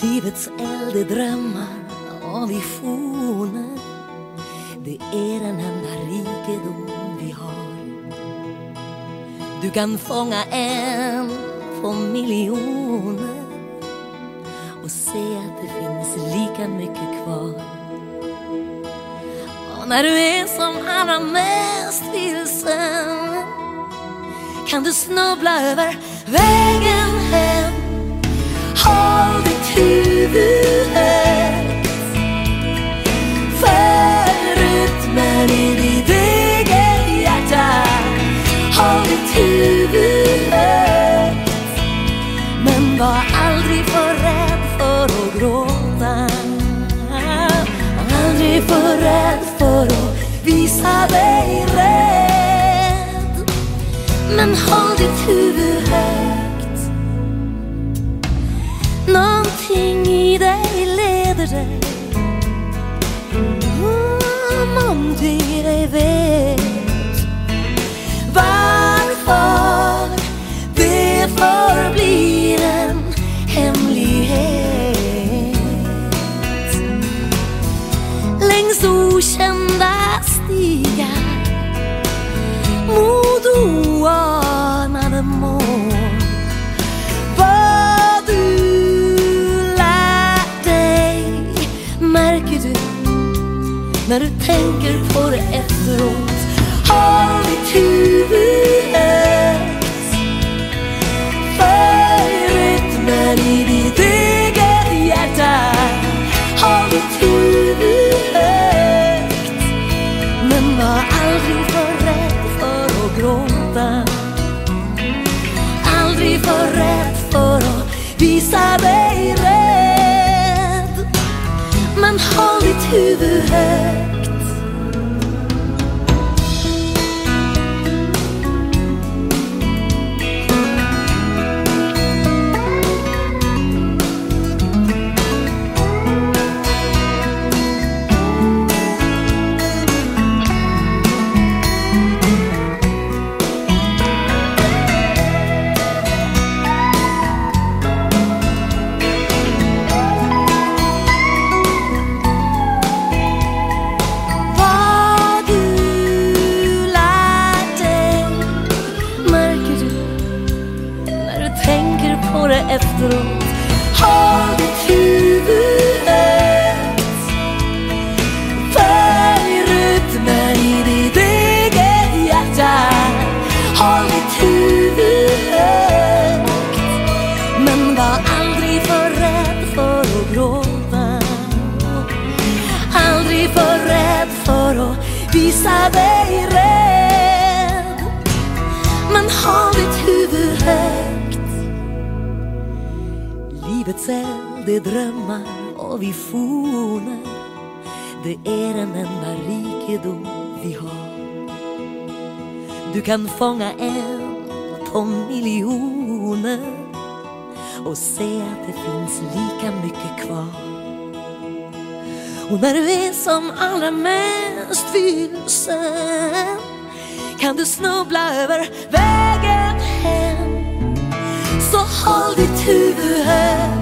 Livets drömmar och visioner. Det är den enda rikedom vi har. Du kan fånga en på miljoner och se att det finns lika mycket kvar. Och när du är som allra mest vilsen kan du snubbla över vägen hem. Håll Men håll ditt huvud högt. Någonting i dig leder dig. Mm, Någonting i dig vet när du tänker på det efteråt. Håll ditt huvud högt för rytmen i ditt eget hjärta. Håll ditt huvud högt men var aldrig för rädd för att gråta. Håll ditt huvud efteråt. Håll ditt huvud högt Följ rytmen i ditt eget hjärta. Håll ditt huvud högt men var aldrig för rädd för att gråta. Aldrig för rädd för att visa dig rädd Livets är drömmar och visioner Det är den enda rikedom vi har. Du kan fånga en på miljoner och se att det finns lika mycket kvar. Och när du är som allra mest vilsen kan du snubbla över vägen hem. Så håll ditt huvud högt.